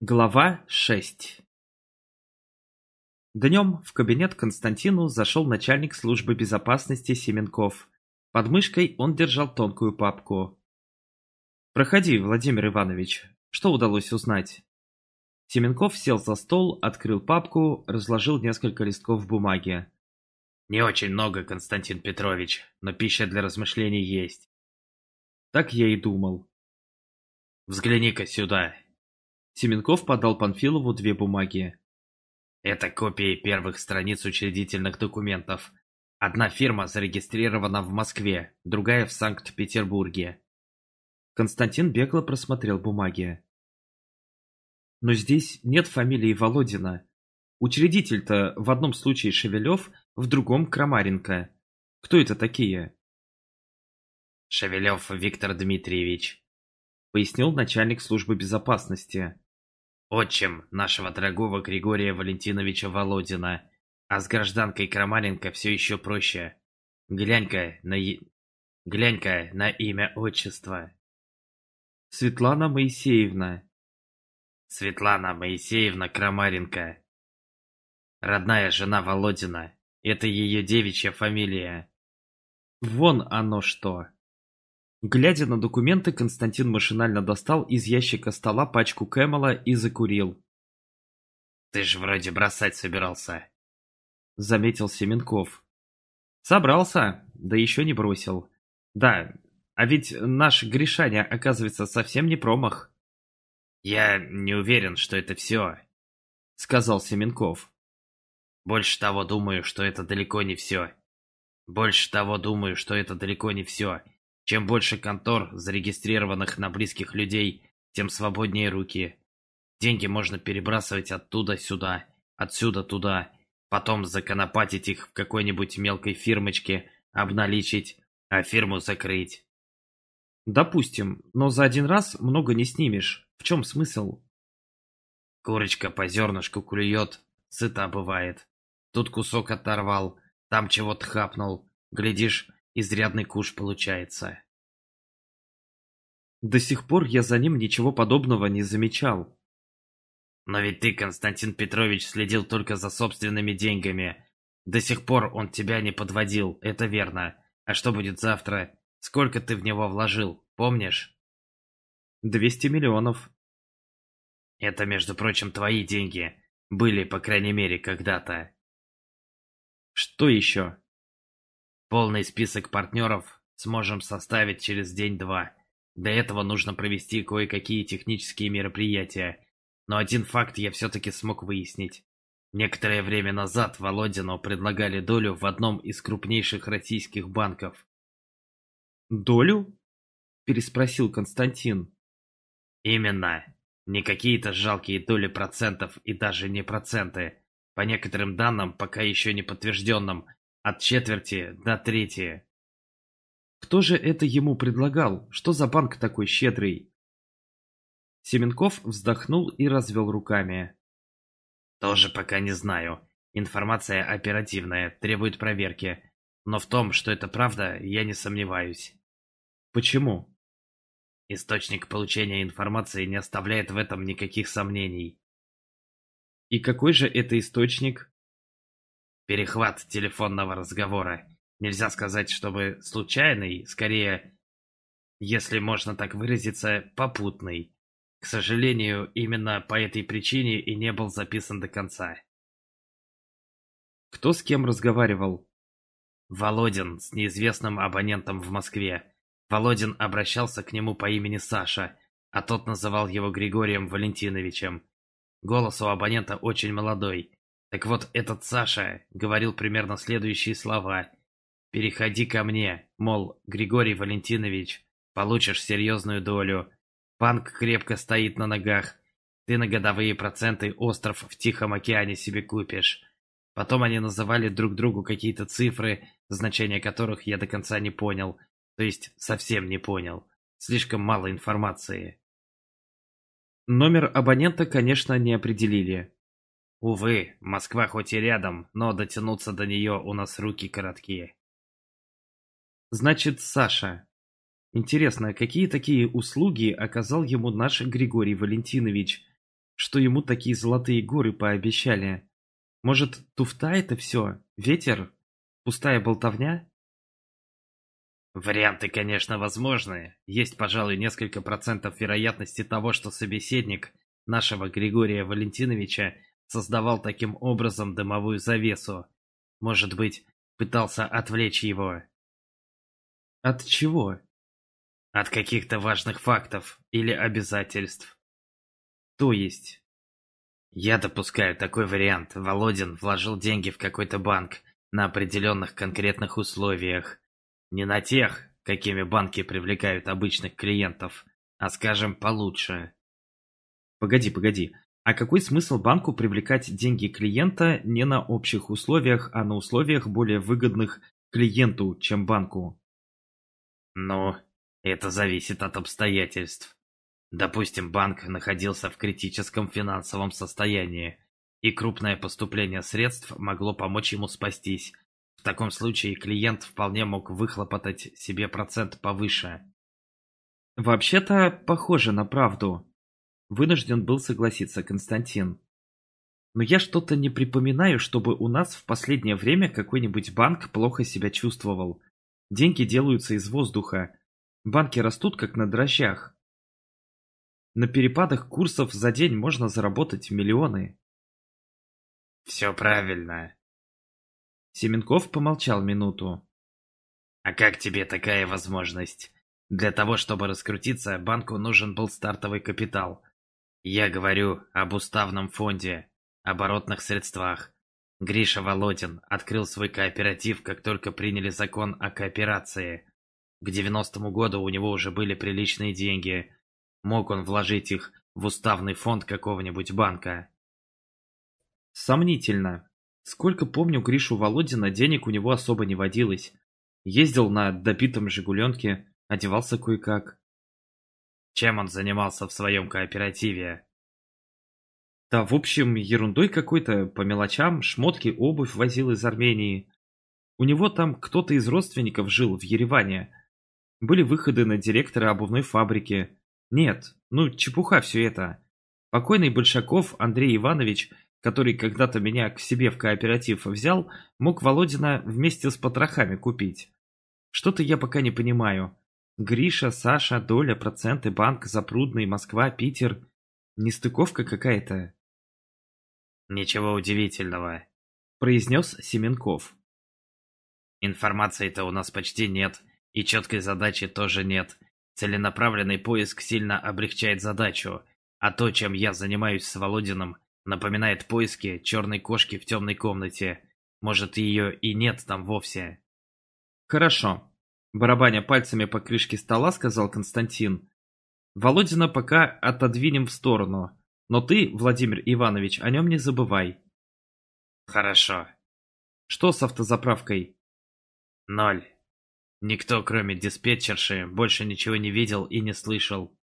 Глава 6 Днем в кабинет Константину зашел начальник службы безопасности Семенков. Под мышкой он держал тонкую папку. «Проходи, Владимир Иванович. Что удалось узнать?» Семенков сел за стол, открыл папку, разложил несколько листков бумаги. «Не очень много, Константин Петрович, но пища для размышлений есть». «Так я и думал». «Взгляни-ка сюда, Семенков подал Панфилову две бумаги. Это копии первых страниц учредительных документов. Одна фирма зарегистрирована в Москве, другая в Санкт-Петербурге. Константин бегло просмотрел бумаги. Но здесь нет фамилии Володина. Учредитель-то в одном случае Шевелев, в другом Крамаренко. Кто это такие? Шевелев Виктор Дмитриевич, пояснил начальник службы безопасности отчим нашего дорогого Григория Валентиновича Володина, а с гражданкой Крамаленко все еще проще. Глянь-ка на... Глянь-ка на имя отчества. Светлана Моисеевна. Светлана Моисеевна Крамаренко. Родная жена Володина. Это ее девичья фамилия. Вон оно что. Глядя на документы, Константин машинально достал из ящика стола пачку Кэмела и закурил. «Ты ж вроде бросать собирался», — заметил Семенков. «Собрался, да еще не бросил. Да, а ведь наш Гришаня, оказывается, совсем не промах». «Я не уверен, что это все», — сказал Семенков. «Больше того думаю, что это далеко не все. Больше того думаю, что это далеко не все. Чем больше контор, зарегистрированных на близких людей, тем свободнее руки. Деньги можно перебрасывать оттуда сюда, отсюда туда, потом законопатить их в какой-нибудь мелкой фирмочке, обналичить, а фирму закрыть. Допустим, но за один раз много не снимешь. В чем смысл? Курочка по зернышку клюет, сыта бывает. Тут кусок оторвал, там чего-то хапнул. Глядишь, Изрядный куш получается. До сих пор я за ним ничего подобного не замечал. Но ведь ты, Константин Петрович, следил только за собственными деньгами. До сих пор он тебя не подводил, это верно. А что будет завтра? Сколько ты в него вложил, помнишь? Двести миллионов. Это, между прочим, твои деньги. Были, по крайней мере, когда-то. Что еще? Полный список партнеров сможем составить через день-два. Для этого нужно провести кое-какие технические мероприятия. Но один факт я все-таки смог выяснить. Некоторое время назад Володину предлагали долю в одном из крупнейших российских банков. «Долю?» – переспросил Константин. «Именно. Не какие-то жалкие доли процентов и даже не проценты. По некоторым данным, пока еще не подтвержденным, от четверти до трети. Кто же это ему предлагал? Что за банк такой щедрый? Семенков вздохнул и развел руками. Тоже пока не знаю. Информация оперативная, требует проверки. Но в том, что это правда, я не сомневаюсь. Почему? Источник получения информации не оставляет в этом никаких сомнений. И какой же это источник? Перехват телефонного разговора. Нельзя сказать, чтобы случайный, скорее, если можно так выразиться, попутный. К сожалению, именно по этой причине и не был записан до конца. Кто с кем разговаривал? Володин с неизвестным абонентом в Москве. Володин обращался к нему по имени Саша, а тот называл его Григорием Валентиновичем. Голос у абонента очень молодой, так вот, этот Саша говорил примерно следующие слова. «Переходи ко мне, мол, Григорий Валентинович, получишь серьезную долю. Банк крепко стоит на ногах. Ты на годовые проценты остров в Тихом океане себе купишь». Потом они называли друг другу какие-то цифры, значения которых я до конца не понял. То есть совсем не понял. Слишком мало информации. Номер абонента, конечно, не определили. Увы, Москва хоть и рядом, но дотянуться до нее у нас руки короткие. Значит, Саша. Интересно, какие такие услуги оказал ему наш Григорий Валентинович? что ему такие золотые горы пообещали. Может, туфта это все? Ветер? Пустая болтовня? Варианты, конечно, возможны. Есть, пожалуй, несколько процентов вероятности того, что собеседник нашего Григория Валентиновича создавал таким образом дымовую завесу. Может быть, пытался отвлечь его. От чего? От каких-то важных фактов или обязательств. То есть? Я допускаю такой вариант. Володин вложил деньги в какой-то банк на определенных конкретных условиях. Не на тех, какими банки привлекают обычных клиентов, а скажем получше. Погоди, погоди. А какой смысл банку привлекать деньги клиента не на общих условиях, а на условиях более выгодных клиенту, чем банку? Ну, это зависит от обстоятельств. Допустим, банк находился в критическом финансовом состоянии, и крупное поступление средств могло помочь ему спастись, в таком случае клиент вполне мог выхлопотать себе процент повыше. Вообще-то, похоже на правду. Вынужден был согласиться Константин. Но я что-то не припоминаю, чтобы у нас в последнее время какой-нибудь банк плохо себя чувствовал. Деньги делаются из воздуха. Банки растут как на дрожжах. На перепадах курсов за день можно заработать миллионы. Все правильно. Семенков помолчал минуту. «А как тебе такая возможность? Для того, чтобы раскрутиться, банку нужен был стартовый капитал. Я говорю об уставном фонде, оборотных средствах. Гриша Володин открыл свой кооператив, как только приняли закон о кооперации. К 90-му году у него уже были приличные деньги. Мог он вложить их в уставный фонд какого-нибудь банка? Сомнительно. Сколько помню Гришу Володина, денег у него особо не водилось. Ездил на допитом «Жигуленке», одевался кое-как. Чем он занимался в своем кооперативе? Да, в общем, ерундой какой-то, по мелочам, шмотки, обувь возил из Армении. У него там кто-то из родственников жил в Ереване. Были выходы на директора обувной фабрики. Нет, ну чепуха все это. Покойный Большаков Андрей Иванович который когда-то меня к себе в кооператив взял, мог Володина вместе с потрохами купить. Что-то я пока не понимаю. Гриша, Саша, доля, проценты, банк, Запрудный, Москва, Питер. Нестыковка какая-то. Ничего удивительного, произнес Семенков. Информации-то у нас почти нет, и четкой задачи тоже нет. Целенаправленный поиск сильно облегчает задачу, а то, чем я занимаюсь с Володиным, Напоминает поиски черной кошки в темной комнате. Может, ее и нет там вовсе. Хорошо. Барабаня пальцами по крышке стола, сказал Константин. Володина пока отодвинем в сторону. Но ты, Владимир Иванович, о нем не забывай. Хорошо. Что с автозаправкой? Ноль. Никто, кроме диспетчерши, больше ничего не видел и не слышал.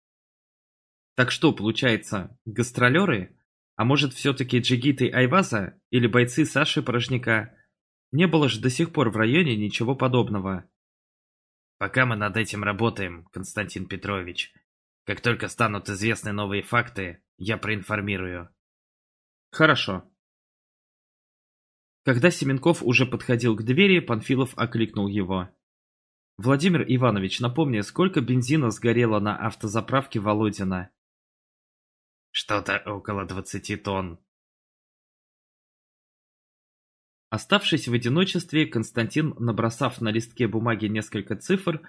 Так что, получается, гастролеры? А может, все-таки джигиты Айваза или бойцы Саши Порожняка? Не было же до сих пор в районе ничего подобного. Пока мы над этим работаем, Константин Петрович. Как только станут известны новые факты, я проинформирую. Хорошо. Когда Семенков уже подходил к двери, Панфилов окликнул его. «Владимир Иванович, напомни, сколько бензина сгорело на автозаправке Володина?» Что-то около двадцати тонн. Оставшись в одиночестве, Константин, набросав на листке бумаги несколько цифр,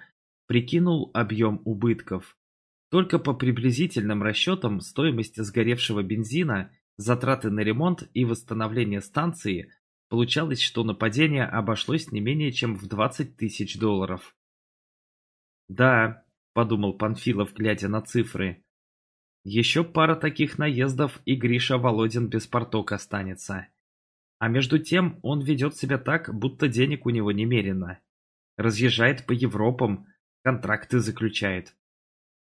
прикинул объем убытков. Только по приблизительным расчетам стоимость сгоревшего бензина, затраты на ремонт и восстановление станции получалось, что нападение обошлось не менее чем в 20 тысяч долларов. «Да», — подумал Панфилов, глядя на цифры, еще пара таких наездов, и Гриша Володин без порток останется. А между тем он ведет себя так, будто денег у него немерено. Разъезжает по Европам, контракты заключает.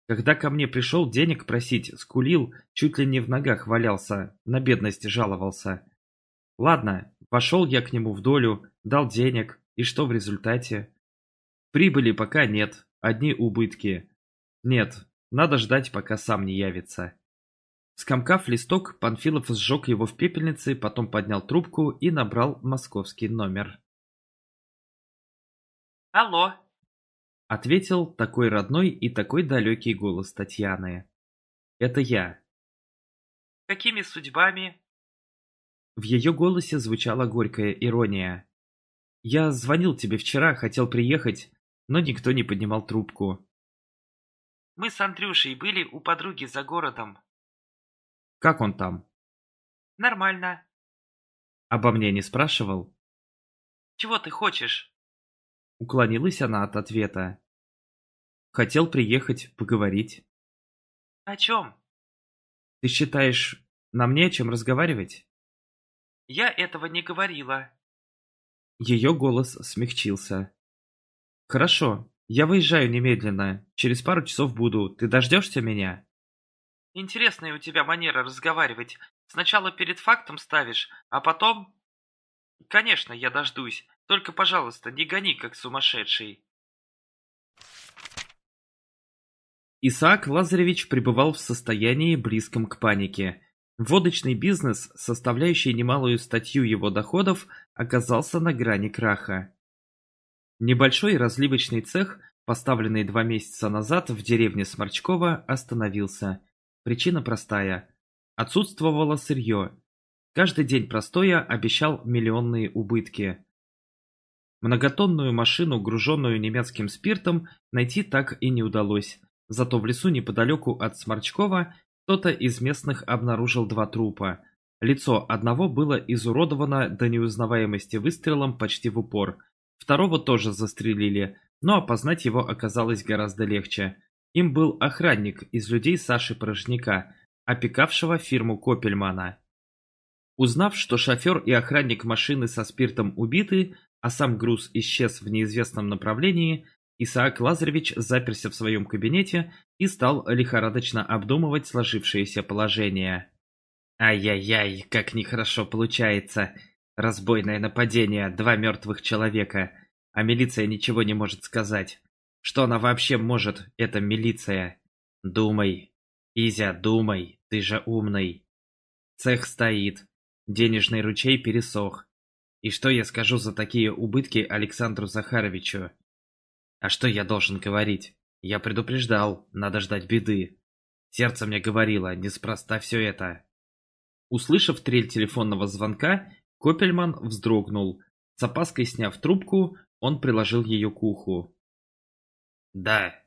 Когда ко мне пришел денег просить, скулил, чуть ли не в ногах валялся, на бедность жаловался. Ладно, пошел я к нему в долю, дал денег, и что в результате? Прибыли пока нет, одни убытки. Нет, надо ждать, пока сам не явится. Скомкав листок, Панфилов сжег его в пепельнице, потом поднял трубку и набрал московский номер. «Алло!» — ответил такой родной и такой далекий голос Татьяны. «Это я». «Какими судьбами?» В ее голосе звучала горькая ирония. «Я звонил тебе вчера, хотел приехать, но никто не поднимал трубку». «Мы с Андрюшей были у подруги за городом», как он там? Нормально. Обо мне не спрашивал? Чего ты хочешь? Уклонилась она от ответа. Хотел приехать, поговорить. О чем? Ты считаешь, нам не о чем разговаривать? Я этого не говорила. Ее голос смягчился. Хорошо, я выезжаю немедленно. Через пару часов буду. Ты дождешься меня? Интересная у тебя манера разговаривать. Сначала перед фактом ставишь, а потом... Конечно, я дождусь. Только, пожалуйста, не гони, как сумасшедший. Исаак Лазаревич пребывал в состоянии близком к панике. Водочный бизнес, составляющий немалую статью его доходов, оказался на грани краха. Небольшой разливочный цех, поставленный два месяца назад в деревне Сморчково, остановился. Причина простая. Отсутствовало сырье. Каждый день простоя обещал миллионные убытки. Многотонную машину, груженную немецким спиртом, найти так и не удалось. Зато в лесу неподалеку от Сморчкова кто-то из местных обнаружил два трупа. Лицо одного было изуродовано до неузнаваемости выстрелом почти в упор. Второго тоже застрелили, но опознать его оказалось гораздо легче. Им был охранник из людей Саши Порожняка, опекавшего фирму Копельмана. Узнав, что шофер и охранник машины со спиртом убиты, а сам груз исчез в неизвестном направлении, Исаак Лазаревич заперся в своем кабинете и стал лихорадочно обдумывать сложившееся положение. «Ай-яй-яй, как нехорошо получается! Разбойное нападение, два мертвых человека, а милиция ничего не может сказать. Что она вообще может, эта милиция? Думай. Изя, думай, ты же умный. Цех стоит. Денежный ручей пересох. И что я скажу за такие убытки Александру Захаровичу? А что я должен говорить? Я предупреждал, надо ждать беды. Сердце мне говорило, неспроста все это. Услышав трель телефонного звонка, Копельман вздрогнул. С опаской сняв трубку, он приложил ее к уху. Да.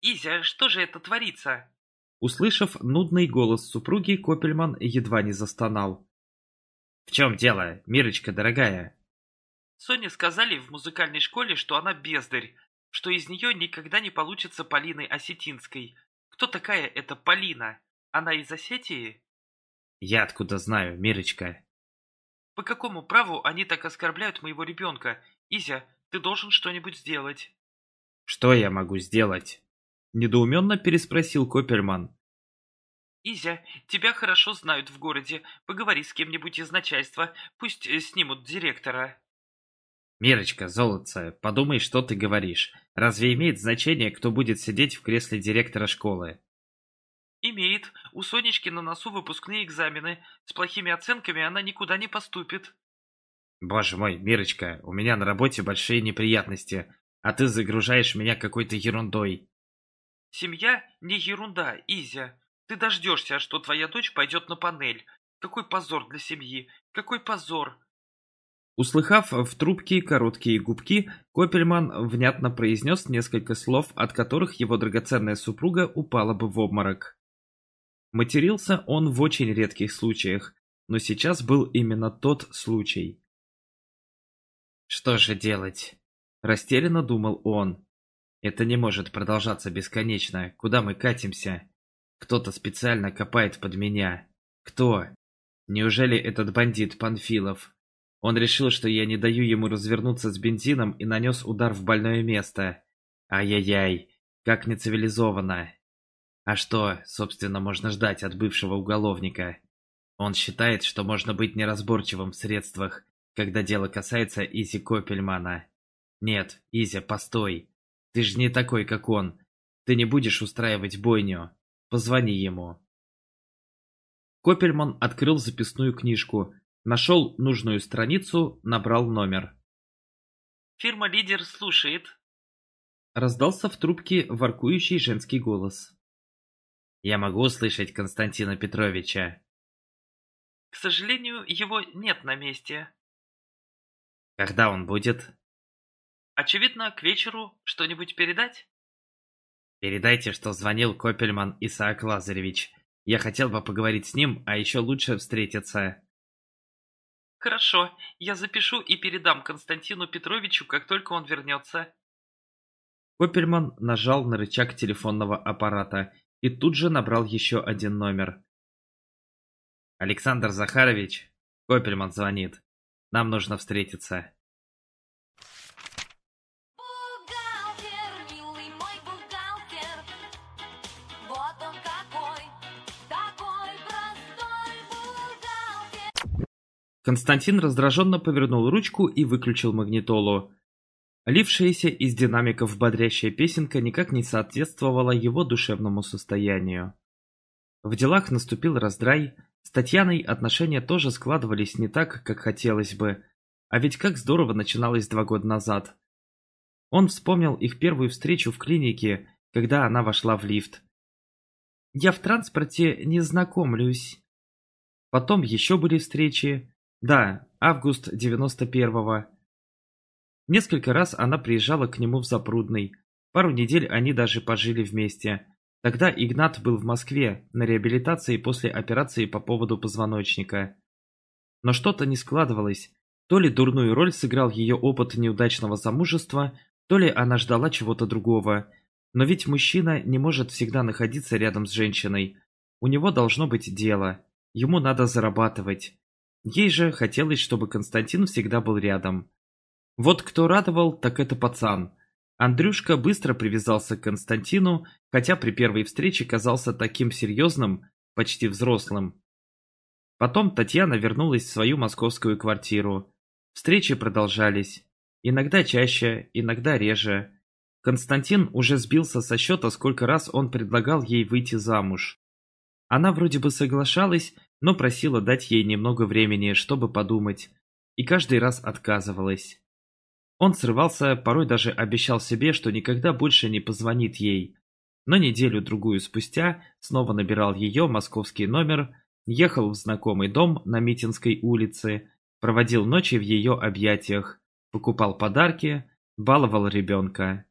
Изя, что же это творится? Услышав нудный голос супруги, Копельман едва не застонал. В чем дело, Мирочка дорогая? Соне сказали в музыкальной школе, что она бездарь, что из нее никогда не получится Полины Осетинской. Кто такая эта Полина? Она из Осетии? Я откуда знаю, Мирочка? По какому праву они так оскорбляют моего ребенка? Изя, ты должен что-нибудь сделать. Что я могу сделать? Недоуменно переспросил Копельман. Изя, тебя хорошо знают в городе. Поговори с кем-нибудь из начальства. Пусть э, снимут директора. Мирочка, золотце, подумай, что ты говоришь. Разве имеет значение, кто будет сидеть в кресле директора школы? Имеет. У Сонечки на носу выпускные экзамены. С плохими оценками она никуда не поступит. Боже мой, Мирочка, у меня на работе большие неприятности а ты загружаешь меня какой-то ерундой. Семья не ерунда, Изя. Ты дождешься, что твоя дочь пойдет на панель. Какой позор для семьи, какой позор. Услыхав в трубке короткие губки, Копельман внятно произнес несколько слов, от которых его драгоценная супруга упала бы в обморок. Матерился он в очень редких случаях, но сейчас был именно тот случай. Что же делать? Растерянно думал он. Это не может продолжаться бесконечно. Куда мы катимся? Кто-то специально копает под меня. Кто? Неужели этот бандит Панфилов? Он решил, что я не даю ему развернуться с бензином и нанес удар в больное место. Ай-яй-яй, как нецивилизованно. А что, собственно, можно ждать от бывшего уголовника? Он считает, что можно быть неразборчивым в средствах, когда дело касается Изи Копельмана. Нет, Изя, постой. Ты же не такой, как он. Ты не будешь устраивать бойню. Позвони ему. Копельман открыл записную книжку, нашел нужную страницу, набрал номер. «Фирма «Лидер» слушает». Раздался в трубке воркующий женский голос. «Я могу услышать Константина Петровича?» «К сожалению, его нет на месте». «Когда он будет?» «Очевидно, к вечеру что-нибудь передать?» «Передайте, что звонил Копельман Исаак Лазаревич. Я хотел бы поговорить с ним, а еще лучше встретиться». «Хорошо, я запишу и передам Константину Петровичу, как только он вернется». Копельман нажал на рычаг телефонного аппарата и тут же набрал еще один номер. «Александр Захарович, Копельман звонит. Нам нужно встретиться». Константин раздраженно повернул ручку и выключил магнитолу. Лившаяся из динамиков бодрящая песенка никак не соответствовала его душевному состоянию. В делах наступил раздрай, с Татьяной отношения тоже складывались не так, как хотелось бы, а ведь как здорово начиналось два года назад. Он вспомнил их первую встречу в клинике, когда она вошла в лифт. «Я в транспорте не знакомлюсь». Потом еще были встречи. Да, август 91-го. Несколько раз она приезжала к нему в Запрудный. Пару недель они даже пожили вместе. Тогда Игнат был в Москве на реабилитации после операции по поводу позвоночника. Но что-то не складывалось. То ли дурную роль сыграл ее опыт неудачного замужества, то ли она ждала чего-то другого. Но ведь мужчина не может всегда находиться рядом с женщиной. У него должно быть дело. Ему надо зарабатывать. Ей же хотелось, чтобы Константин всегда был рядом. Вот кто радовал, так это пацан. Андрюшка быстро привязался к Константину, хотя при первой встрече казался таким серьезным, почти взрослым. Потом Татьяна вернулась в свою московскую квартиру. Встречи продолжались. Иногда чаще, иногда реже. Константин уже сбился со счета, сколько раз он предлагал ей выйти замуж. Она вроде бы соглашалась, но просила дать ей немного времени, чтобы подумать, и каждый раз отказывалась. Он срывался, порой даже обещал себе, что никогда больше не позвонит ей. Но неделю-другую спустя снова набирал ее московский номер, ехал в знакомый дом на Митинской улице, проводил ночи в ее объятиях, покупал подарки, баловал ребенка.